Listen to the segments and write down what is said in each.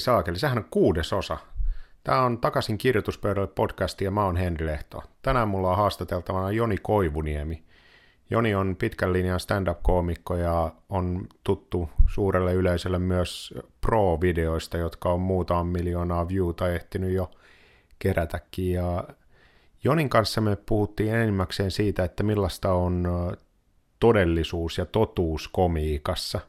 Saakeli, sehän on kuudes osa. Tämä on Takaisin kirjoituspöydälle podcast ja mä oon Henri Lehto. Tänään mulla on haastateltavana Joni Koivuniemi. Joni on pitkän linjan stand-up-koomikko ja on tuttu suurelle yleisölle myös pro-videoista, jotka on muutaman miljoonaa viewta ehtinyt jo kerätäkin. Ja Jonin kanssa me puhuttiin enimmäkseen siitä, että millaista on todellisuus ja totuus komiikassa.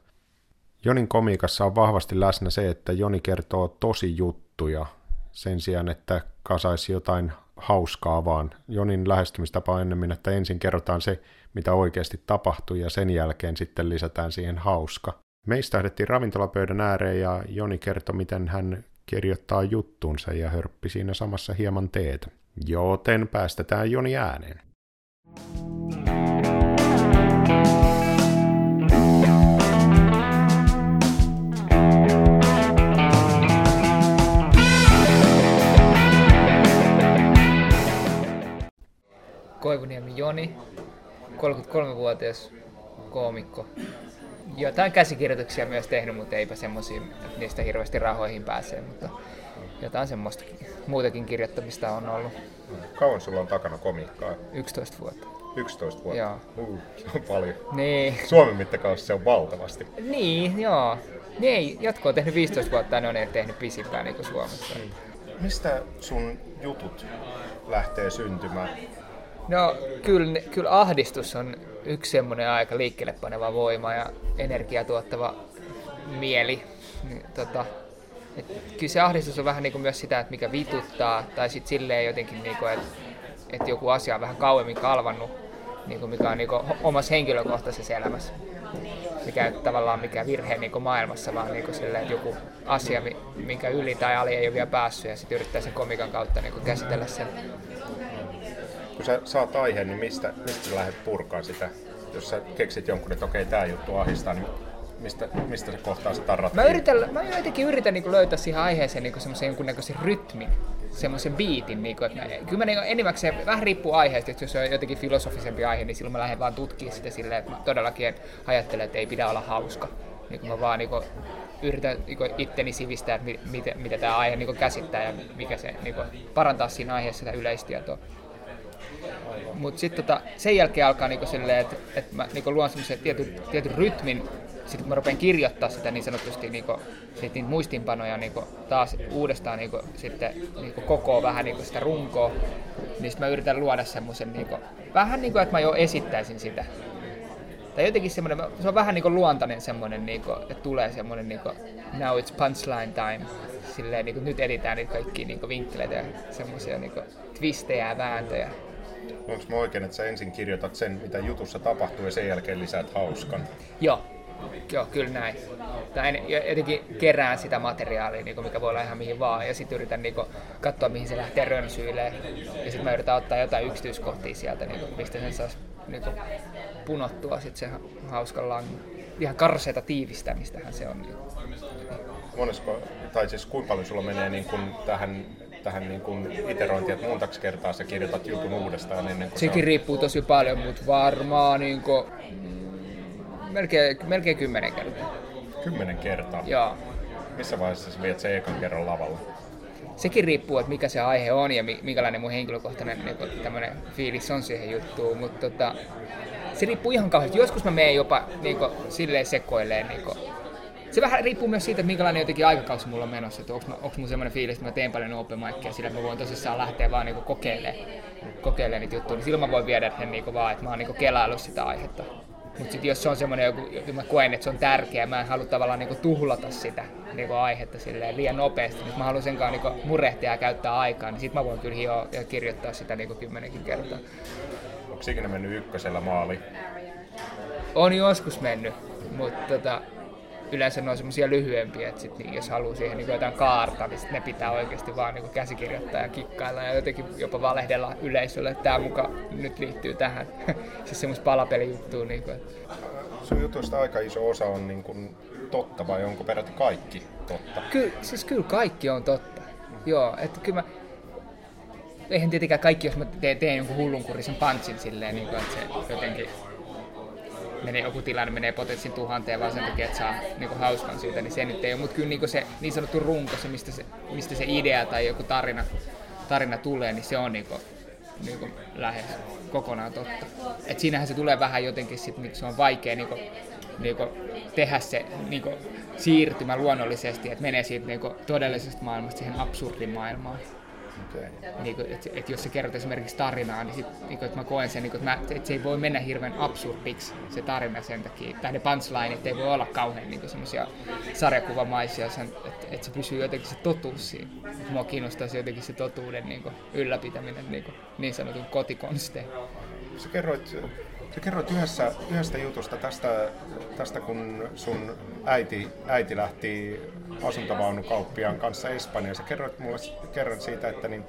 Jonin komiikassa on vahvasti läsnä se, että Joni kertoo tosi juttuja sen sijaan, että kasaisi jotain hauskaa vaan. Jonin lähestymistapa on ennemmin, että ensin kerrotaan se, mitä oikeasti tapahtui ja sen jälkeen sitten lisätään siihen hauska. Meistä lähdettiin ravintolapöydän ääreen ja Joni kertoi, miten hän kirjoittaa juttunsa ja hörppi siinä samassa hieman teetä. Joten päästetään Joni ääneen. Koivuniemi Joni, 33-vuotias koomikko. Jotain käsikirjoituksia myös tehnyt, mutta eipä semmoisia, että niistä hirveästi rahoihin pääsee, mutta jotain semmoista muutakin kirjoittamista on ollut. Kauan sulla on takana komiikkaa? 11 vuotta. 11 vuotta? Joo. Uh, se on paljon. Niin. Suomen mittakaavassa se on valtavasti. Niin, joo. Niin, jotkut on tehnyt 15 vuotta ja ne on tehnyt pisimpään niin kuin Suomessa. Mistä sun jutut lähtee syntymään? No kyllä, kyllä ahdistus on yksi semmoinen aika liikkeelle paneva voima ja energiaa tuottava mieli. Niin, tota, et kyllä se ahdistus on vähän niin kuin myös sitä, että mikä vituttaa, tai sitten silleen jotenkin, niin kuin, että, että joku asia on vähän kauemmin kalvannut, niin kuin mikä on niin kuin omassa henkilökohtaisessa elämässä. Mikä ei tavallaan mikä virhe niin kuin maailmassa, vaan niin kuin silleen, että joku asia, minkä yli tai ali ei ole vielä päässyt, ja sitten yrittää sen komikan kautta niin kuin käsitellä sen kun sä saat aiheen, niin mistä, mistä sä lähdet purkaa sitä? Jos sä keksit jonkun, että okei, tämä juttu ahistaa, niin mistä, mistä se kohtaa se tarrat? Mä, yritän, mä jotenkin yritän niin löytää siihen aiheeseen niin semmoisen jonkunnäköisen rytmin, semmoisen biitin. Niin kuin, että mä, kyllä mä niin enimmäkseen, vähän riippuu aiheesta, että jos on jotenkin filosofisempi aihe, niin silloin mä lähden vaan tutkimaan sitä silleen, että mä todellakin ajattelen, että ei pidä olla hauska. Niin mä vaan niin kuin, yritän niin kuin, itteni sivistää, että mitä, mitä tämä aihe niin kuin, käsittää ja mikä se niin kuin, parantaa siinä aiheessa sitä yleistietoa. Mutta sitten tota, sen jälkeen alkaa niinku silleen, että et mä niinku luon semmoisen tietyn, tietyn rytmin, sitten kun mä rupean kirjoittaa sitä niin sanotusti niinku, sit niitä muistinpanoja niinku, taas uudestaan niinku, sitten niinku, koko vähän niinku sitä runkoa, niin sitten mä yritän luoda semmoisen, niinku, vähän niin kuin, että mä jo esittäisin sitä. Tai jotenkin semmoinen, se on vähän niinku luontainen semmoinen, niinku, että tulee semmoinen niinku, now it's punchline time. Silleen niinku, nyt editään niitä kaikkia niinku, vinkkeleitä ja semmoisia niinku, twistejä ja vääntöjä. Onko mä oikein, että sä ensin kirjoitat sen, mitä jutussa tapahtuu ja sen jälkeen lisäät hauskan? Joo, Joo, kyllä näin. Tai jotenkin kerään sitä materiaalia, niin mikä voi olla ihan mihin vaan, ja sitten yritän niin kuin, katsoa, mihin se lähtee rönsyilemään. Ja sitten mä yritän ottaa jotain yksityiskohtia sieltä, niin kuin, mistä sen saisi niin kuin, punottua sit se hauskan langu. Ihan karseita tiivistämistähän se on. Niin. Monesko, tai siis kuinka paljon sulla menee niin kuin tähän tähän niin kuin iterointiin, että montaksi kertaa sä kirjoitat jutun uudestaan ennen kuin Sekin on... riippuu tosi paljon, mutta varmaan niin kuin, melkein, melkein kymmenen kertaa. Kymmenen kertaa? Joo. Missä vaiheessa sä viet sen ekan kerran lavalla? Sekin riippuu, että mikä se aihe on ja minkälainen mun henkilökohtainen niin tämmöinen fiilis on siihen juttuun, mutta tota, se riippuu ihan kauheasti. Joskus mä menen jopa niin kuin, silleen sekoilleen niin kuin, se vähän riippuu myös siitä, että minkälainen jotenkin aikakausi mulla on menossa. Että onko, onko mun semmoinen fiilis, että mä teen paljon open micia, sillä mä voin tosissaan lähteä vaan niinku kokeilemaan, kokeilemaan niitä juttuja. Niin silloin mä voin viedä sen niinku vaan, että mä oon niinku kelaillut sitä aihetta. Mutta sitten jos se on semmoinen joku, mä koen, että se on tärkeä, mä en halua tavallaan niinku tuhlata sitä niinku aihetta silleen liian nopeasti, niin mä haluan sen kanssa niinku murehtia ja käyttää aikaa, niin sit mä voin kyllä hioa ja kirjoittaa sitä niinku kymmenenkin kertaa. Onko ikinä mennyt ykkösellä maali? On joskus mennyt, mutta tota, yleensä ne on semmoisia lyhyempiä, että sit, niin, jos haluaa siihen niin jotain kaarta, niin ne pitää oikeasti vaan niin käsikirjoittaa ja kikkailla ja jotenkin jopa valehdella yleisölle, että tämä muka nyt liittyy tähän. siis semmoista palapelijuttuun. Niin kuin, että... Sun jutuista aika iso osa on niin kuin totta vai onko peräti kaikki totta? Ky- siis kyllä kaikki on totta. Joo, että kyllä mä, eihän tietenkään kaikki, jos mä teen, teen jonkun hullunkurisen punchin silleen, niin kuin, että se jotenkin menee, joku tilanne menee potenssin tuhanteen vaan sen takia, että saa niinku hauskan siitä, niin se nyt ei ole. Mutta kyllä niinku se niin sanottu runko, se mistä, se mistä se idea tai joku tarina, tarina tulee, niin se on niinku, niinku lähes kokonaan totta. Et siinähän se tulee vähän jotenkin, sit, miksi se on vaikea niinku, niinku tehdä se niinku, siirtymä luonnollisesti, että menee siitä niinku, todellisesta maailmasta siihen absurdimaailmaan. Okay. Niin kuin, että, että jos sä kerrot esimerkiksi tarinaa, niin, sit, niin kuin, että mä koen sen, niin kuin, että, mä, että se ei voi mennä hirveän absurdiksi se tarina sen takia. Tai ne punchlineit ei voi olla kauhean niin semmoisia sarjakuvamaisia, sen, että, että se pysyy jotenkin se totuus siinä. Mua kiinnostaisi jotenkin se totuuden niin kuin, ylläpitäminen niin, kuin, niin sanotun kotikonstein. Sä kerroit Sä kerroit yhdessä, yhdestä jutusta tästä, tästä, kun sun äiti, äiti lähti asuntovaunukauppiaan kanssa Espanjaan. Sä kerroit mulle kerran siitä, että niin,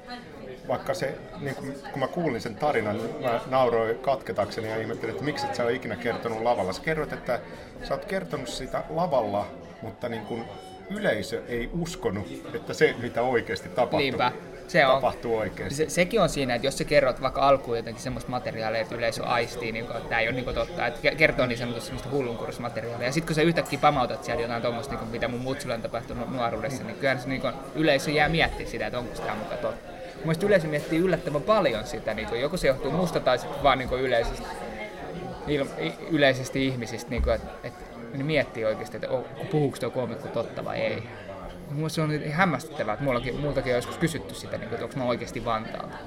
vaikka se, niin kun, kun mä kuulin sen tarinan, niin mä nauroin katketakseni ja ihmettelin, että miksi et sä ole ikinä kertonut lavalla. Sä kerroit, että sä oot kertonut sitä lavalla, mutta niin kun yleisö ei uskonut, että se mitä oikeasti tapahtui. Niinpä se on, tapahtuu oikeasti. Se, sekin on siinä, että jos sä kerrot vaikka alkuun jotenkin semmoista materiaalia, että yleisö aistii, niin kuin, että tämä ei ole niin kuin totta, että kertoo niin sanotusti semmoista hullunkursmateriaalia. Ja sitten kun sä yhtäkkiä pamautat sieltä jotain tuommoista, niin mitä mun mutsulle on tapahtunut nuoruudessa, niin kyllä se niin kuin, yleisö jää miettimään sitä, että onko tämä mukaan totta. Mielestäni yleisö miettii yllättävän paljon sitä, niin kuin, joku se johtuu musta tai sitten vaan niin kuin yleisesti, yleisesti ihmisistä, niin kuin, että, että ne miettii oikeasti, että puhuuko tuo koomikko totta vai ei. Mulla se on hämmästyttävää, että mullakin, multakin on joskus kysytty sitä, niin että onko mä oikeasti Vantaalta.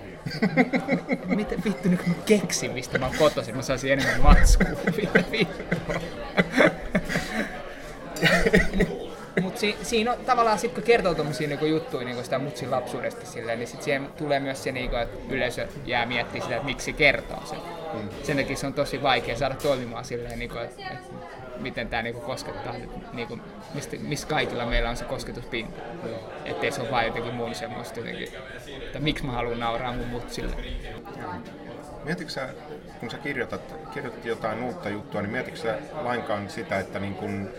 Mitä vittu nyt mä keksin, mistä mä oon kotoisin, mä saisin enemmän matskua. Mutta si, siinä on tavallaan sitten kun kertoo tuommoisia niinku juttuja niinku sitä mutsin lapsuudesta silleen, niin sitten siihen tulee myös se, niinku, että yleisö jää miettimään sitä, että miksi se kertoo sen. Mm. Sen takia se on tosi vaikea saada toimimaan silleen, niinku, että, että miten tämä niinku koskettaa, niinku, mistä, missä kaikilla meillä on se kosketuspinta. Ettei se ole vain jotenkin mun semmoista jotenkin, että miksi mä haluan nauraa mun mutsille. Mietitkö sä, kun sä kirjoitat, kirjoitat jotain uutta juttua, niin mietitkö sä lainkaan sitä, että niin kun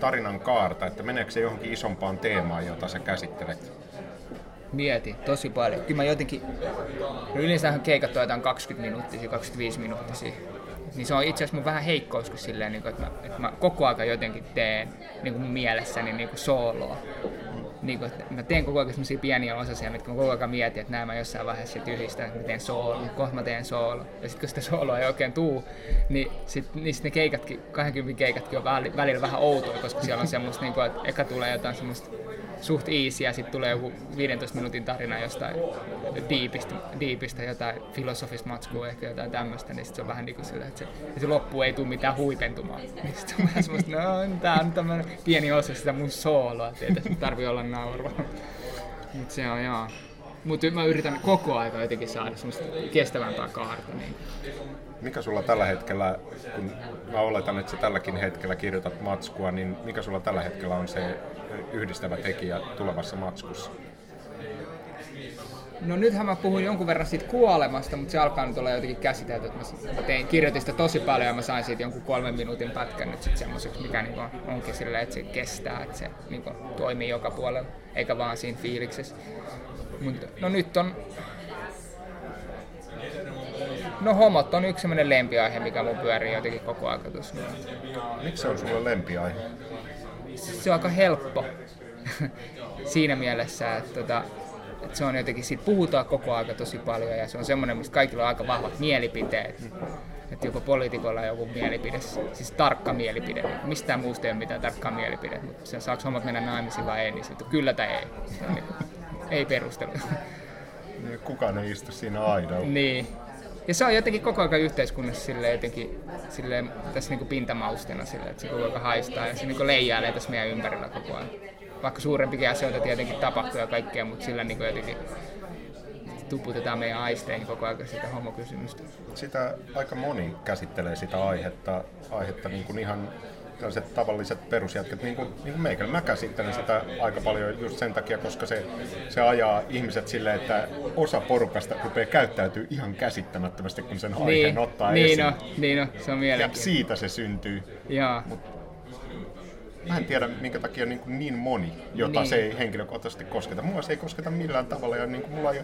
tarinan kaarta, että meneekö se johonkin isompaan teemaan, jota sä käsittelet? Mieti, tosi paljon. Kyllä mä jotenkin, no yleensähän keikat on jotain 20 minuuttia, 25 minuuttia niin se on itse asiassa mun vähän heikkous, kun silleen, niin kuin, että, mä, että mä koko ajan jotenkin teen niin kuin mun mielessäni niin kuin sooloa. Niin kuin, että mä teen koko ajan sellaisia pieniä osasia, mitkä mä koko ajan mietin, että näin mä jossain vaiheessa yhdistän, että mä teen soolo, kohta mä teen soolo. Ja sitten kun sitä sooloa ei oikein tuu, niin sitten niin sit ne keikatkin, 20 keikatkin on välillä vähän outoja, koska siellä on semmoista, niin kuin, että eka tulee jotain semmoista suht easy ja sitten tulee joku 15 minuutin tarina jostain diipistä, diipistä jotain filosofista matskua, ehkä jotain tämmöistä, niin sit se on vähän niin kuin sillä, että se, se loppu ei tule mitään huipentumaan. Niin sit on vähän semmoista, no tää on tämmönen pieni osa sitä mun sooloa, että ei tässä tarvi olla naurua. Mut se on joo. Mutta mä yritän koko aika jotenkin saada semmoista kestävämpää kaarta. Niin. Mikä sulla tällä hetkellä, kun mä oletan, että sä tälläkin hetkellä kirjoitat matskua, niin mikä sulla tällä hetkellä on se yhdistävä tekijä tulevassa matskussa? No nythän mä puhun jonkun verran siitä kuolemasta, mutta se alkaa nyt olla jotenkin käsitelty, että mä tein, kirjoitin sitä tosi paljon ja mä sain siitä jonkun kolmen minuutin pätkän nyt sitten semmoiseksi, mikä niin onkin silleen, että se kestää, että se niin toimii joka puolella, eikä vaan siinä fiiliksessä. Mut, no nyt on... No homot on yksi semmoinen lempiaihe, mikä mun pyörii jotenkin koko ajan tuossa. Miksi se on sulle lempiaihe? Se on aika helppo siinä mielessä, että, tota, että se on jotenkin, siitä puhutaan koko ajan tosi paljon ja se on semmoinen, mistä kaikilla on aika vahvat mielipiteet. Että joku poliitikolla on joku mielipide, siis tarkka mielipide. Mistään muusta ei ole mitään tarkkaa mielipide, mutta se saako hommat mennä naimisiin vai ei, niin se, että kyllä tai ei ei perustelu. Kukaan ei istu siinä aidalla. Niin. Ja se on jotenkin koko ajan yhteiskunnassa sille jotenkin sille, tässä niinku pintamaustena sille, että se koko ajan haistaa ja se niinku leijailee tässä meidän ympärillä koko ajan. Vaikka suurempikin asioita tietenkin tapahtuu ja kaikkea, mutta sillä niinku jotenkin tuputetaan meidän aisteihin koko ajan sitä homokysymystä. Sitä aika moni käsittelee sitä aihetta, aihetta niin kuin ihan tällaiset tavalliset perusjätkät, niin kuin, niin kuin meikällä. Mä käsittelen sitä aika paljon just sen takia, koska se, se ajaa ihmiset silleen, että osa porukasta rupeaa käyttäytyy ihan käsittämättömästi, kun sen aiheen niin, ottaa niin esiin. No, niin no, se on Ja siitä se syntyy. Jaa. Mut, mä en tiedä, minkä takia niin, kuin niin moni, jota niin. se ei henkilökohtaisesti kosketa. Mua se ei kosketa millään tavalla ja niin kuin mulla ei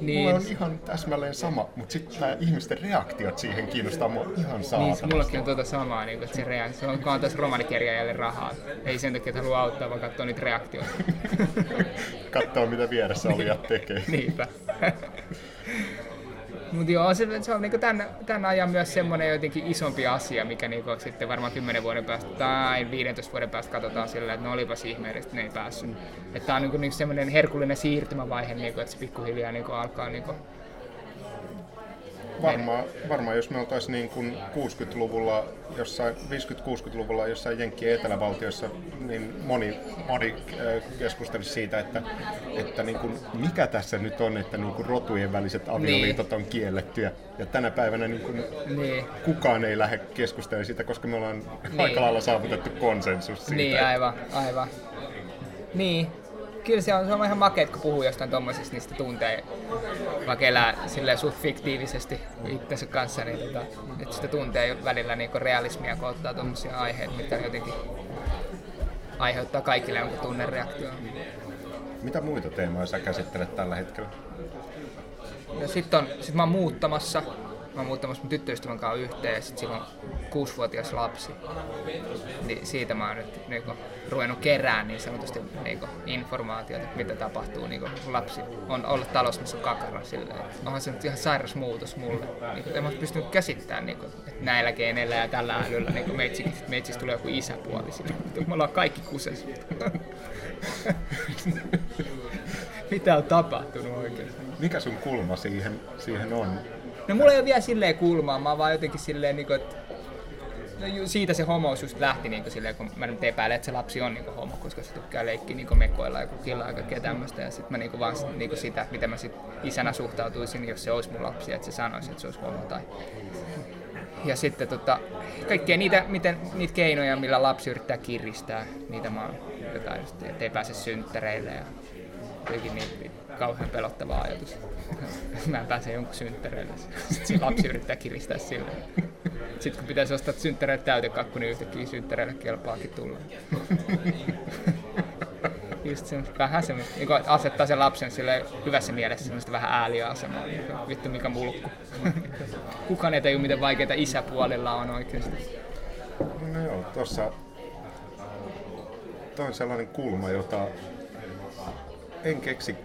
niin. mulla on ihan täsmälleen sama, mutta sitten nämä ihmisten reaktiot siihen kiinnostaa mua ihan saatavasti. Niin, mullakin on tuota samaa, niin että se reaktio, on, kun tässä romanikirjaajalle rahaa. Ei sen takia, että haluaa auttaa, vaan katsoa niitä reaktioita. katsoa, mitä vieressä olijat tekee. Niinpä. Mutta joo, se, se on niinku tämän, tämän ajan myös semmoinen jotenkin isompi asia, mikä niinku sitten varmaan 10 vuoden päästä tai 15 vuoden päästä katsotaan sillä, että no olipas ihmeellistä, ne ei päässyt. Että tämä on niinku, niinku semmoinen herkullinen siirtymävaihe, niinku, että se pikkuhiljaa niinku alkaa niinku Varmaan, varmaan jos me oltaisiin niin kuin 60-luvulla, jossain 50-60-luvulla jossain Jenkkien etelävaltiossa, niin moni, moni äh, keskustelisi siitä, että, että niin kuin, mikä tässä nyt on, että niin kuin rotujen väliset avioliitot niin. on kiellettyjä. Ja tänä päivänä niin kuin niin. kukaan ei lähde keskustelemaan siitä, koska me ollaan niin. aika lailla saavutettu konsensus siitä. Niin, aivan, aivan. Niin, kyllä se on, se on ihan makeet, kun puhuu jostain tommosista niistä tuntee, vaikka elää silleen suht fiktiivisesti itsensä kanssa, niin tota, että sitä tuntee välillä niin realismia, kun ottaa tommosia aiheita, mitkä jotenkin aiheuttaa kaikille jonkun tunnereaktio. Mitä muita teemoja sä käsittelet tällä hetkellä? Ja sitten on, sit mä oon muuttamassa mä oon muuttamassa mun tyttöystävän kanssa yhteen ja sit sillä on kuusivuotias lapsi. Niin siitä mä oon nyt niinku, ruvennut kerään niin sanotusti niinku, informaatiota, mitä tapahtuu, niinku, kun lapsi on ollut talossa, missä on kakara silleen. Onhan se nyt ihan sairas muutos mulle. Niinku, en mä oon pystynyt käsittämään, niinku, että näillä geeneillä ja tällä älyllä niinku, meitsistä, meitsistä tulee joku isäpuoli silleen. Me ollaan kaikki kuses. mitä on tapahtunut oikein? Mikä sun kulma siihen, siihen on? No mulla ei ole vielä silleen kulmaa, mä vaan jotenkin silleen, niin kuin, että no, siitä se homous just lähti niin kuin silleen, kun mä nyt epäilen, että se lapsi on niin kuin homo, koska se tykkää leikkiä niin mekoilla ja kukilla ja kaikkea tämmöistä. Ja sitten mä niin kuin vaan niin kuin sitä, miten mä sit isänä suhtautuisin, jos se olisi mun lapsi, että se sanoisi, että se olisi homo. Tai... Ja sitten tota, kaikkea niitä, miten, niitä keinoja, millä lapsi yrittää kiristää, niitä mä oon jotain, just, että ei pääse synttäreille ja jotenkin niin kauhean pelottava ajatus. Mä en pääse jonkun synttäreille. Sitten lapsi yrittää kiristää sille. Sitten kun pitäisi ostaa synttäreille täytekakku, niin yhtäkkiä synttäreille kelpaakin tulla. Just se, vähän semmoista, niin asettaa sen lapsen sille hyvässä mielessä semmoista vähän ääliä asemaa. Niin vittu mikä mulkku. Kukaan ei tajua, miten vaikeita isäpuolilla on oikeasti. No joo, tossa toi on sellainen kulma, jota en keksi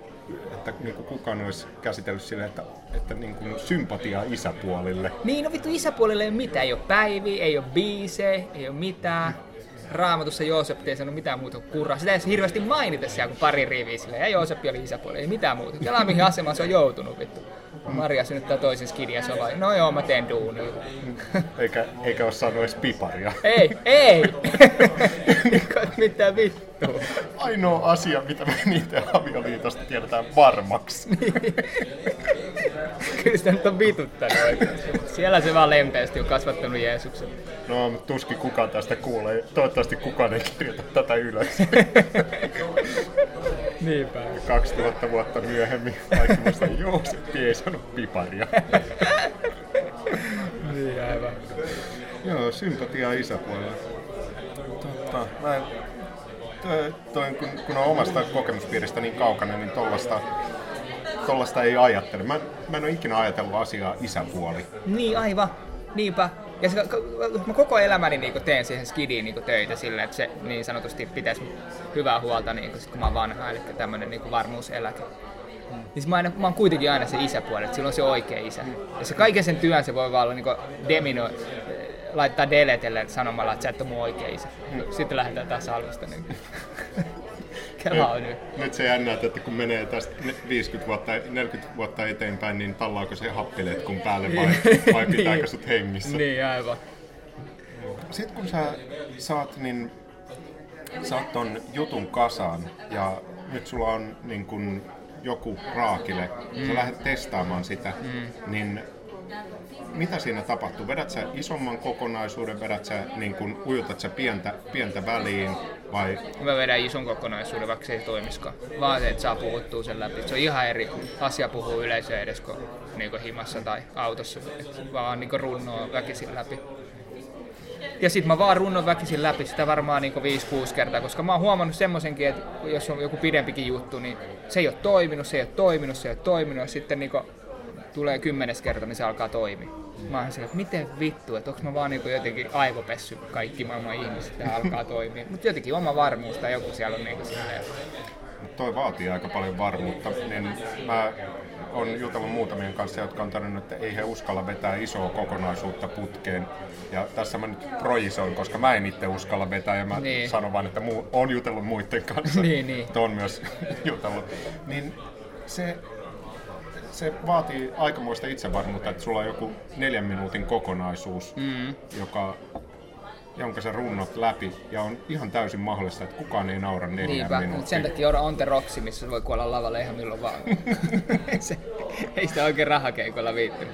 että niin kuin kukaan olisi käsitellyt sille, että, että niin kuin sympatiaa isäpuolille. Niin, no vittu isäpuolille ei ole mitään. Ei ole päivi, ei ole biise, ei ole mitään. Raamatussa Joosep ei sanonut mitään muuta kuin kurraa. Sitä ei hirveästi mainita siellä, kun pari riviä silleen. Ja Joosep oli isäpuoli, ei mitään muuta. Kelaa mihin asemaan se on joutunut vittu. Maria synnyttää toisen skidin ja se on no joo, mä teen duunia. Eikä, eikä ole saanut edes piparia. Ei, ei! mitä vittua. Ainoa asia, mitä me niiden avioliitosta tiedetään varmaksi. Kyllä sitä nyt on vituttanut Siellä se vaan lempeästi on kasvattanut Jeesuksen. No, mutta tuskin kukaan tästä kuulee. Toivottavasti kukaan ei kirjoita tätä ylös. Niinpä. 2000 vuotta myöhemmin kaikki muista, Jooseppi ei sanonut piparia. niin, aivan. Joo, sympatiaa isäpuolella. Totta. Mä en, toi, toi, kun, kun on omasta kokemuspiiristä niin kaukana, niin tollasta, tollasta ei ajattele. Mä, mä en ole ikinä ajatellut asiaa isäpuoli. Niin, aivan. Niinpä. Ja se, mä koko elämäni niin teen siihen skidiin niin töitä sille, että se niin sanotusti pitäisi hyvää huolta, niin kun, sit, kun mä oon vanha, eli tämmöinen niin varmuuseläke. Mm. Niin mä, aina, mä oon kuitenkin aina se isäpuoli, että silloin se oikea isä. Ja se kaiken sen työn se voi vaan olla niin demino, laittaa deletelle sanomalla, että sä et ole mun oikea isä. Sitten lähdetään taas alusta. Niin. Kela on nyt. Nyt se jännä, että kun menee tästä 50 vuotta, 40 vuotta eteenpäin, niin tallaako se happiletkun päälle vai, vai niin. pitääkö sut hengissä? Niin, aivan. Sitten kun sä saat, niin saat ton jutun kasaan ja nyt sulla on niin kun joku raakile, mm. sä lähdet testaamaan sitä, mm. niin mitä siinä tapahtuu? Vedät sä isomman kokonaisuuden, vedät sä, niin kun, ujutat sä pientä, pientä väliin vai? Mä vedän ison kokonaisuuden, vaikka se ei toimiskaan. Vaan se, että saa puhuttua sen läpi. Se on ihan eri asia puhua yleisöön edes kuin, niin kuin himassa tai autossa, vaan niin kuin runnoo väkisin läpi. Ja sit mä vaan runnon väkisin läpi sitä varmaan niin 5-6 kertaa, koska mä oon huomannut semmoisenkin, että jos on joku pidempikin juttu, niin se ei ole toiminut, se ei ole toiminut, se ei ole toiminut, ja sitten niin tulee kymmenes kerta, niin se alkaa toimia. Mä oon että miten vittu, että onko mä vaan niin jotenkin aivopessy kaikki maailman ihmiset, että alkaa toimia. Mutta jotenkin oma varmuus tai joku siellä on niin silleen. Toi vaatii aika paljon varmuutta. Niin mä on jutellut muutamien kanssa, jotka on todennut, että ei he uskalla vetää isoa kokonaisuutta putkeen. Ja tässä mä nyt projisoin, koska mä en itse uskalla vetää ja mä niin. sanon vaan, että muu, on jutellut muiden kanssa. niin, niin. on myös jutellut. Niin se, se vaatii aikamoista itsevarmuutta, että sulla on joku neljän minuutin kokonaisuus, mm. joka jonka sä runnot läpi, ja on ihan täysin mahdollista, että kukaan ei naura neljään Niinpä, minuuttia. sen takia on The Roxy, missä voi kuolla lavalle ihan milloin vaan. se, ei sitä oikein rahakeikolla viittynyt.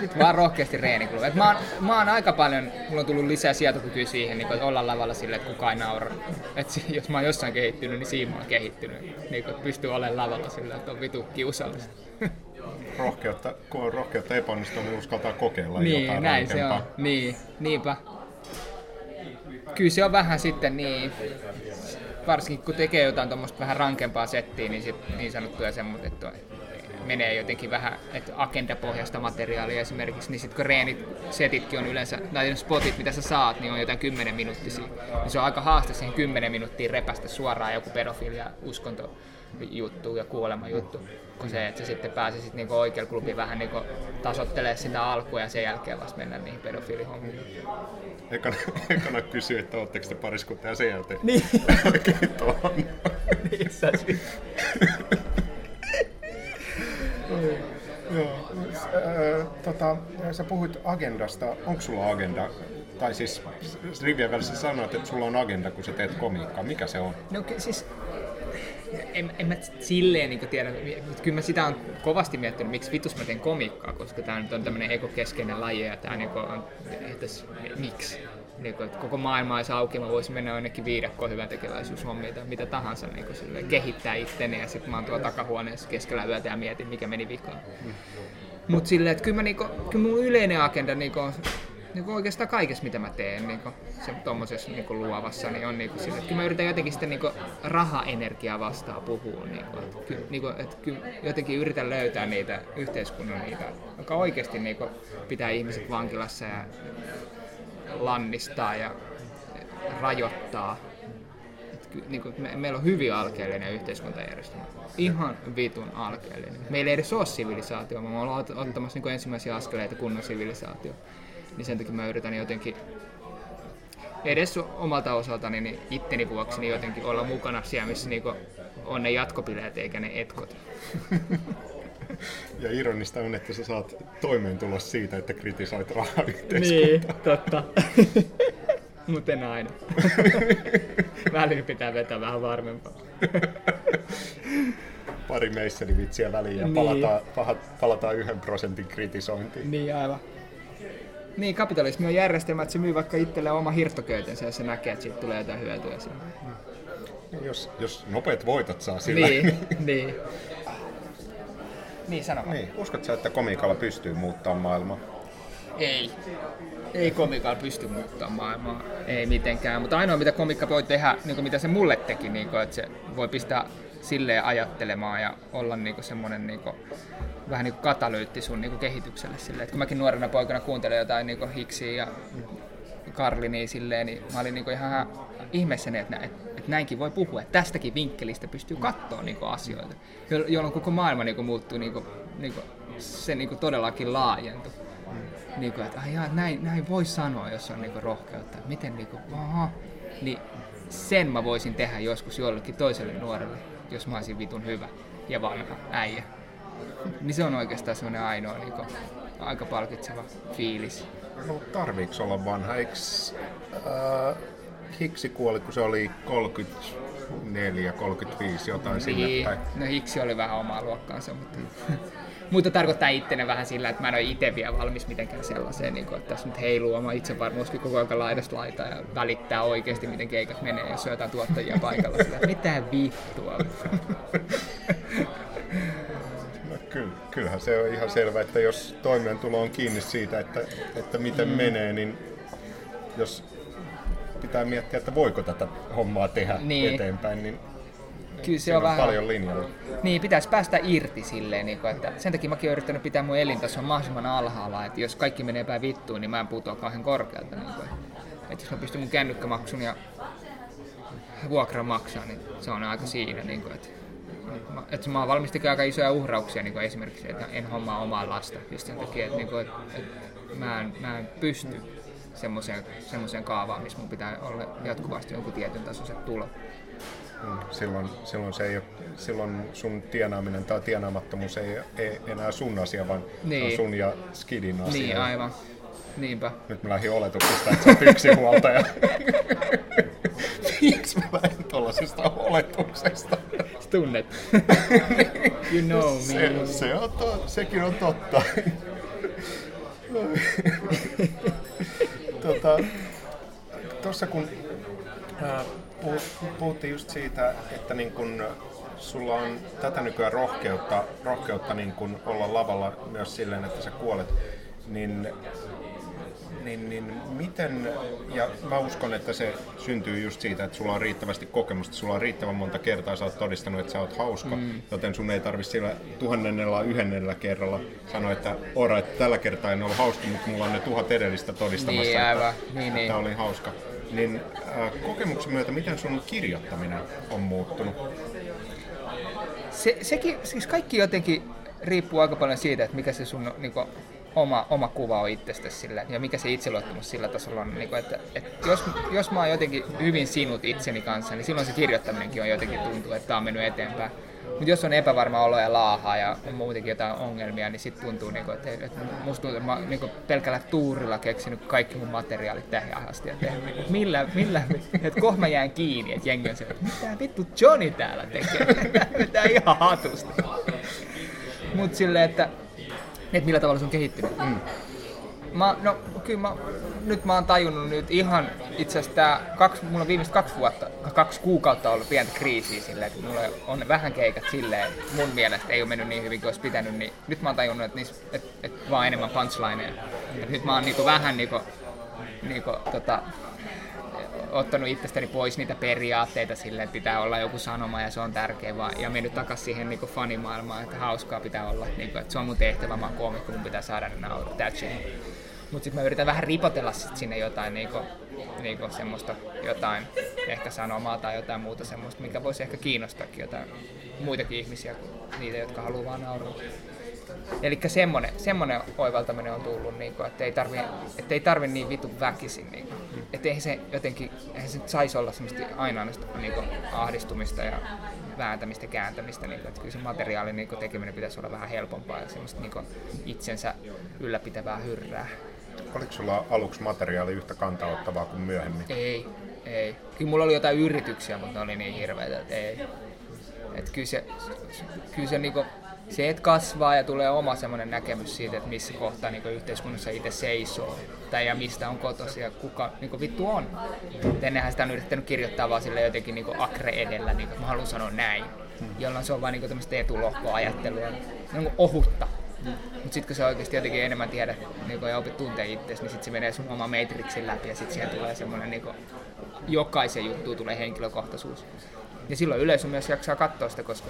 Sitten vaan rohkeasti reenikulu. mä, oon, mä oon aika paljon, mulla on tullut lisää sietokykyä siihen, niin että olla lavalla silleen, että kukaan ei naura. Et jos mä oon jossain kehittynyt, niin siinä mä oon kehittynyt. Niin että pystyy olemaan lavalla sillä, että on vitu kiusallista. rohkeutta, kun on rohkeutta epäonnistua, niin uskaltaa kokeilla niin, jotain näin rankempaa. se on. Niin, niinpä kyllä se on vähän sitten niin, varsinkin kun tekee jotain tuommoista vähän rankempaa settiä, niin sit niin sanottuja semmoista, että menee jotenkin vähän, että agendapohjaista materiaalia esimerkiksi, niin sitten kun reenit, setitkin on yleensä, tai spotit, mitä sä saat, niin on jotain 10 minuuttisia, niin se on aika haaste siihen 10 minuuttia repästä suoraan joku pedofilia uskonto juttu ja kuolema juttu, kuin se, että sä sitten pääsisit niinku oikealla klubiin vähän niinku tasottelee sitä alkua ja sen jälkeen vasta mennä niihin pedofiilihommiin. Ekana, ekana kysyä, että oletteko te pariskunta ja sen jälkeen niin. tuohon. niin, sä Joo. Äh, tota, sä puhuit agendasta. Onko sulla agenda? Tai siis rivien välissä sanoit, että sulla on agenda, kun sä teet komiikkaa. Mikä se on? No siis en, en mä silleen niin tiedä, mutta kyllä mä sitä on kovasti miettinyt, miksi vitus mä teen komikkaa, koska tämä nyt on tämmöinen ekokeskeinen laji ja tämä niin on, että miksi? Niin kuin, että koko maailma olisi auki, mä voisin mennä jonnekin viidakkoon hyvän tekeväisyyshommiin tai mitä tahansa niin kuin silleen, kehittää itteni ja sitten mä oon tuolla takahuoneessa keskellä yötä ja mietin, mikä meni vikaan. Mutta silleen, että kyllä, mä, niinku, kyllä mun yleinen agenda niinku, on niin kuin oikeastaan kaikessa, mitä mä teen niin kuin, se, tommosessa niin kuin luovassa, niin on niin kuin sille, että mä yritän jotenkin sitten niin raha-energiaa vastaan puhua. Niin kuin, että, ky, niin kuin, että ky, jotenkin yritän löytää niitä yhteiskunnan niitä, joka oikeasti niin kuin, pitää ihmiset vankilassa ja lannistaa ja rajoittaa. niin kuin, me, meillä on hyvin alkeellinen yhteiskuntajärjestelmä. Ihan vitun alkeellinen. Meillä ei edes ole sivilisaatio, me ollaan ottamassa niin ensimmäisiä askeleita kunnon sivilisaatio niin sen takia mä yritän jotenkin edes omalta osaltani niin itteni vuoksi niin jotenkin olla mukana siellä, missä niinku on ne jatkopileet eikä ne etkot. Ja ironista on, että sä saat toimeentulla siitä, että kritisoit rahaa Niin, totta. Mutta en aina. Välillä pitää vetää vähän varmempaa. Pari meisselivitsiä väliin ja niin. palataan, palataan yhden prosentin kritisointiin. Niin, aivan. Niin, kapitalismi on järjestelmä, että se myy vaikka itselleen oma hirttoköytensä ja se näkee, että siitä tulee jotain hyötyä siitä. Niin, jos, jos nopeat voitot saa sillä. Niin, niin. Niin, sano Niin, uskotko että komikalla pystyy muuttamaan maailmaa? Ei. Ei komikalla pysty muuttamaan maailmaa. Ei mitenkään. Mutta ainoa mitä komikka voi tehdä, niin kuin mitä se mulle teki, niin kuin, että se voi pistää silleen ajattelemaan ja olla niin kuin semmoinen niin kuin, vähän niin kuin katalyytti sun niin kuin kehitykselle. Silleen. Et kun mäkin nuorena poikana kuuntelin jotain niin kuin Hiksiä ja Karlinia silleen, niin mä olin niin kuin ihan ihmeessäni, että, että, että näinkin voi puhua, että tästäkin vinkkelistä pystyy katsoa niin kuin asioita, jolloin koko maailma niin kuin muuttuu, niin kuin, niin kuin, se niin kuin todellakin laajentui. Niin kuin, että jaa, näin, näin voi sanoa, jos on niin kuin rohkeutta. Miten niin kuin, aha, niin sen mä voisin tehdä joskus jollekin toiselle nuorelle, jos mä olisin vitun hyvä ja vanha äijä niin se on oikeastaan semmoinen ainoa niin kuin, aika palkitseva fiilis. No tarviiko olla vanha? Eikö äh, Hiksi kuoli, kun se oli 34, 35, jotain niin. sinne päin? No Hiksi oli vähän omaa luokkaansa, mutta... mutta tarkoittaa ittenä vähän sillä, että mä en ole itse vielä valmis mitenkään sellaiseen, niin kuin, että tässä nyt heiluu oma itsevarmuuskin koko ajan laidasta laita ja välittää oikeasti, miten keikat menee, jos on jotain tuottajia paikalla. Sillä, mitä vittua? Kyllä, kyllähän se on ihan selvä, että jos toimeentulo on kiinni siitä, että, että miten mm. menee, niin jos pitää miettiä, että voiko tätä hommaa tehdä Niin. eteenpäin, niin Kyllä se on on vähän... paljon linjalla. Niin, pitäisi päästä irti silleen, niin kuin, että sen takia mäkin olen yrittänyt pitää mun elintason mahdollisimman alhaalla, että jos kaikki menee päin vittuun, niin mä en putoa kauhean korkealta. Niin kuin, että jos mä pystyn mun kännykkämaksun ja vuokran maksaa, niin se on aika siinä. Niin kuin, että, että mä oon valmis tekemään aika isoja uhrauksia niin kuin esimerkiksi, että en hommaa omaa lasta. Just sen takia, että, niin kuin, että, että mä, en, mä en pysty semmoiseen, semmoiseen kaavaan, missä mun pitää olla jatkuvasti jonkun tietyn tasoiset tulot. Silloin, silloin, se ei ole, silloin sun tienaaminen tai tienaamattomuus ei ole enää sun asia, vaan se on Niin. sun ja Skidin asia. Niin, aivan. Niinpä. Nyt mä lähdin oletuksesta, että sä oot yksinhuoltaja. Miksi mä lähdin tollasesta oletuksesta? Tunnet. you know me. Se, se on to, sekin on totta. tota, Tuossa kun puhuttiin just siitä, että niin kun sulla on tätä nykyään rohkeutta, rohkeutta niin kun olla lavalla myös silleen, että sä kuolet, niin niin, niin miten, ja mä uskon, että se syntyy just siitä, että sulla on riittävästi kokemusta, sulla on riittävän monta kertaa, sä oot todistanut, että sä oot hauska, mm. joten sun ei tarvi sillä tuhannennella yhdennellä kerralla sanoa, että ora, että tällä kertaa en ollut hauska, mutta mulla on ne tuhat edellistä todistamassa, Niin, aivan. että, Niin, että niin. oli hauska. Niin äh, kokemuksen myötä, miten sun kirjoittaminen on muuttunut? Se, sekin, siis kaikki jotenkin riippuu aika paljon siitä, että mikä se sun niin kuin, oma, oma kuva on itsestäsi sillä, ja mikä se itseluottamus sillä tasolla on. Niin kuin, että, että jos, jos mä oon jotenkin hyvin sinut itseni kanssa, niin silloin se kirjoittaminenkin on jotenkin tuntuu, että tää on mennyt eteenpäin. Mutta jos on epävarma olo ja laahaa ja on muutenkin jotain ongelmia, niin sitten tuntuu, niinku, että, että musta tuntuu, että niinku pelkällä tuurilla keksinyt kaikki mun materiaalit tähän asti. Tehnyt, niinku, millä, millä, että kohta mä jään kiinni, että jengi on se, että mitä vittu Johnny täällä tekee, vetää ihan hatusta. Mutta silleen, että, että millä tavalla se on kehittynyt. Mm. Mä, no kyllä mä, nyt mä oon tajunnut nyt ihan, itse asiassa tää kaksi, mulla on viimeiset kaksi vuotta, kaksi kuukautta ollut pientä kriisiä silleen, että mulla on vähän keikat silleen, mun mielestä ei ole mennyt niin hyvin kuin olisi pitänyt, niin nyt mä oon tajunnut, että, niissä, että, että vaan enemmän punchlineja. Et nyt mä oon niinku vähän niinku, niinku tota, ottanut itsestäni pois niitä periaatteita sille, että pitää olla joku sanoma ja se on tärkeä vaan, ja mennyt takaisin siihen niin fanimaailmaan, että hauskaa pitää olla, niin kuin, että se on mun tehtävä, mä oon koomikko, mun pitää saada ne naurut, that's it. Mutta sitten mä yritän vähän ripotella sit sinne jotain niinku, niinku semmoista jotain ehkä sanomaa tai jotain muuta semmoista, mikä voisi ehkä kiinnostaakin jotain muitakin ihmisiä kuin niitä, jotka haluaa vaan nauraa. Eli semmonen, semmonen oivaltaminen on tullut, niinku, että ei tarvi, että ei tarvi niin vitun väkisin. Niinku. Että eihän se jotenkin, eihän se saisi olla semmoista aina aina niinku, ahdistumista ja vääntämistä, kääntämistä. Niinku. Että kyllä se materiaalin niinku, tekeminen pitäisi olla vähän helpompaa ja semmoista niinku, itsensä ylläpitävää hyrrää. Oliko sulla aluksi materiaali yhtä kantaottavaa kuin myöhemmin? Ei, ei. Kyllä mulla oli jotain yrityksiä, mutta ne oli niin hirveitä, että ei. Et kyllä se, kyllä se, niinku, se, että kasvaa ja tulee oma semmoinen näkemys siitä, että missä kohtaa niinku yhteiskunnassa itse seisoo tai ja mistä on kotosi ja kuka niinku vittu on. Et ennenhän sitä on yrittänyt kirjoittaa vaan sille jotenkin niinku akre edellä, niinku, että mä haluan sanoa näin. Jolloin se on vaan niinku tämmöistä etulohkoajattelua, niinku ohutta. Mutta sitten kun sä oikeasti jotenkin enemmän tiedät niin ja opit tuntee itseäsi, niin sitten se menee sun oma matrixin läpi ja sitten siihen tulee semmoinen niin jokaisen juttuun tulee henkilökohtaisuus. Ja silloin yleisö myös jaksaa katsoa sitä, koska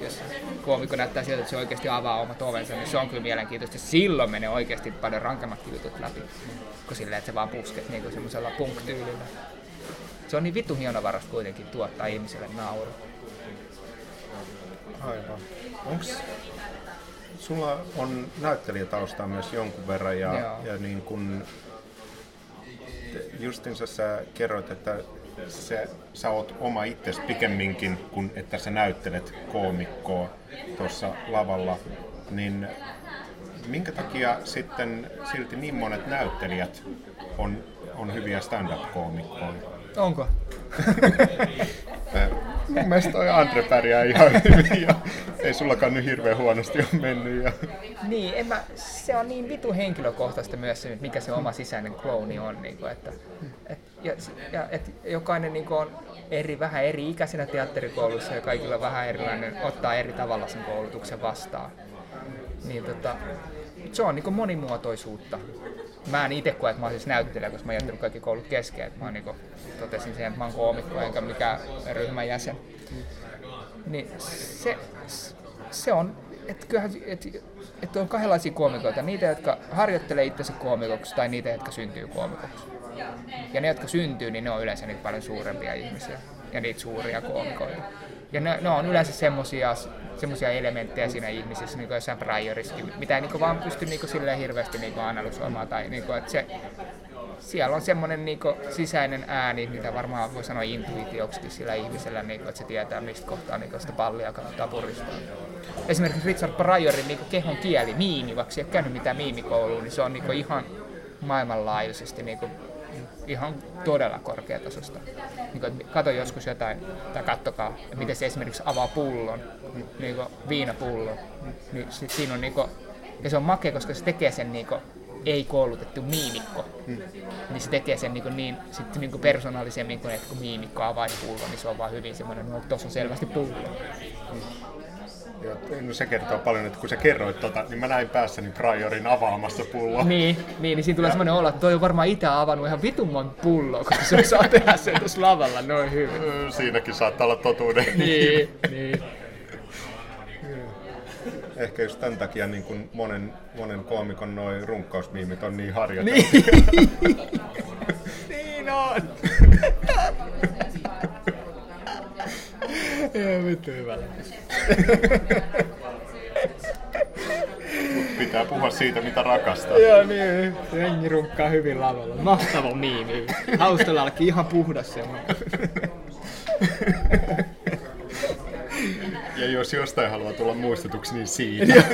jos koomikko näyttää siltä, että se oikeasti avaa omat ovensa, niin se on kyllä mielenkiintoista. Silloin menee oikeasti paljon rankemmatkin jutut läpi, kuin silleen, että sä vaan pusket niin semmoisella punk-tyylillä. Se on niin vittu hienovarasta kuitenkin tuottaa ihmiselle nauru. Aivan. Onks, sulla on näyttelijätaustaa myös jonkun verran ja, Joo. ja niin kun, justinsa sä kerroit, että se, sä oot oma itsesi pikemminkin kuin että sä näyttelet koomikkoa tuossa lavalla, niin minkä takia sitten silti niin monet näyttelijät on, on hyviä stand-up-koomikkoja? Onko? Mun mielestä toi Andre pärjää ihan hyvin ja ei sullakaan nyt hirveän huonosti ole mennyt. Ja... Niin, en mä, se on niin vitu henkilökohtaista myös se, mikä se oma sisäinen klooni on. Niin kuin, että, et, ja, ja, et jokainen niin kuin on eri, vähän eri ikäisenä teatterikoulussa ja kaikilla vähän erilainen, ottaa eri tavalla sen koulutuksen vastaan. Niin, tota, se on niin kuin monimuotoisuutta. mä en itse koe, että mä oon siis näyttelijä, koska mä oon jättänyt kaikki koulut kesken. Että mä oon, niin kuin, totesin sen, että mä oon koomikko enkä mikään ryhmän jäsen. Niin se, se on, että kyllähän, että, että on kahdenlaisia koomikoita. Niitä, jotka harjoittelee itsensä koomikoksi tai niitä, jotka syntyy koomikoksi. Ja ne, jotka syntyy, niin ne on yleensä niitä paljon suurempia ihmisiä ja niitä suuria koomikoita. Ja ne, ne on yleensä semmosia, semmosia elementtejä siinä ihmisissä, niin kuin jossain prioriskin, mitä ei niin vaan pysty niin silleen hirveästi niin analysoimaan. Tai niin kuin, että se, siellä on semmoinen niin sisäinen ääni, mitä varmaan voi sanoa intuitioksi sillä ihmisellä, niin kuin, että se tietää, mistä kohtaa niin sitä pallia kannattaa puristaa. Esimerkiksi Richard Pryorin niin kehon kieli, miimi, vaikka ei ole käynyt mitään miimikoulua, niin se on niin ihan maailmanlaajuisesti niin kuin, ihan todella korkeatasosta. Niin kato joskus jotain, tai kattokaa, miten se esimerkiksi avaa pullon, niin kuin viinapullon. Niin siinä on niin kuin, ja se on makea, koska se tekee sen niin kuin, ei-koulutettu miimikko. Hmm. Niin se tekee sen niin, niin, sit niin persoonallisemmin kuin että kun miimikko avaisi pullon, niin se on vaan hyvin semmoinen, no tuossa on selvästi pullo. Hmm. Joo, no se kertoo paljon, että kun sä kerroit tota, niin mä näin päässäni Priorin avaamassa pulloa. Niin, niin, niin siinä tulee semmoinen olo, että toi on varmaan itse avannut ihan vitumman pulloa, koska se saa tehdä sen tuossa lavalla noin hyvin. Siinäkin saattaa olla totuuden. Niin, niin. Ehkä just tämän takia niin kuin monen, monen koomikon noin runkkausmiimit on niin harjoiteltu. Niin, niin on. Joo, vittu hyvä. Pitää puhua siitä, mitä rakastaa. Joo, niin. Jengi runkkaa hyvin lavalla. Mahtava miimi. Haustalalki ihan puhdas semmoinen. Jos jostain haluaa tulla muistetuksi, niin siitä.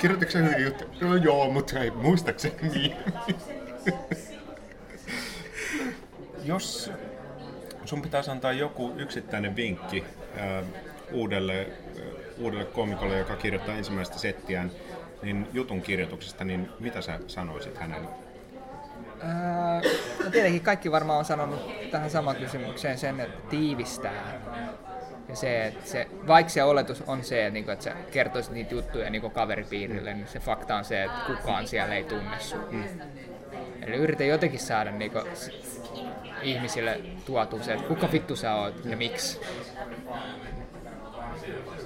Kirjoititko se hyvin juttu? No joo, mutta ei muistaakseni niin. jos sun pitäisi antaa joku yksittäinen vinkki äh, uudelle, äh, uudelle komikolle, joka kirjoittaa ensimmäistä settiään, niin jutun kirjoituksesta, niin mitä sä sanoisit hänelle? Ää, no tietenkin kaikki varmaan on sanonut tähän samaan kysymykseen sen, että tiivistää. Ja se, että se, vaikka se oletus on se, että, niinku, että sä kertoisit niitä juttuja niinku kaveripiirille, niin se fakta on se, että kukaan siellä ei tunne sun. Mm. Eli yritä jotenkin saada niinku, ihmisille tuotu se, että kuka vittu sä oot ja miksi.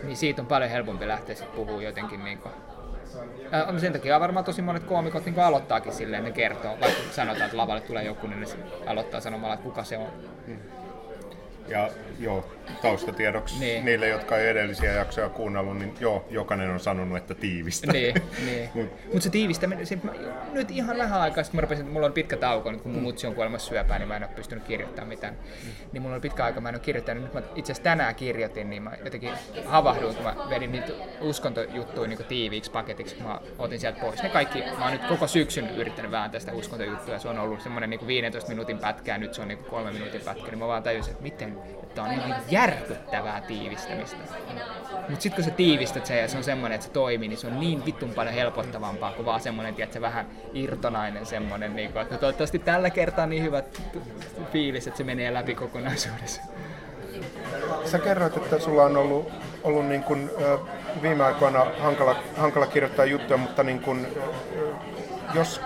Niin siitä on paljon helpompi lähteä sitten puhua jotenkin niin kuin Äh, sen takia varmaan tosi monet koomikot niin aloittaakin silleen, ne kertoo, vaikka sanotaan, että lavalle tulee joku, niin ne aloittaa sanomalla, että kuka se on. Hmm. Ja joo, taustatiedoksi niin. niille, jotka ei edellisiä jaksoja kuunnellut, niin joo, jokainen on sanonut, että tiivistä. Niin, niin. Mutta se tiivistäminen, se, mä, nyt ihan vähän aikaa sitten mä rupesin, mulla on pitkä tauko, nyt kun mun mutsi on kuolemassa syöpää, niin mä en ole pystynyt kirjoittamaan mitään. Mm. Niin mulla on pitkä aika, mä en ole kirjoittanut, nyt mä itse asiassa tänään kirjoitin, niin mä jotenkin havahduin, kun mä vedin niitä uskontojuttuja niin tiiviiksi paketiksi, kun mä otin sieltä pois. Ne kaikki, mä oon nyt koko syksyn yrittänyt vähän tästä uskontojuttuja, se on ollut semmoinen niin 15 minuutin pätkä, ja nyt se on niin 3 minuutin pätkä, niin mä vaan tajusin, että miten että on ihan järkyttävää tiivistämistä. Mutta sitten kun sä tiivistät sen ja se on semmoinen, että se toimii, niin se on niin vittun paljon helpottavampaa kuin vaan semmoinen, se vähän irtonainen semmoinen, niin kuin, että toivottavasti tällä kertaa niin hyvät fiilis, että se menee läpi kokonaisuudessa. Sä kerroit, että sulla on ollut, ollut niin kuin, viime aikoina hankala, hankala kirjoittaa juttuja, mutta niin kuin, jos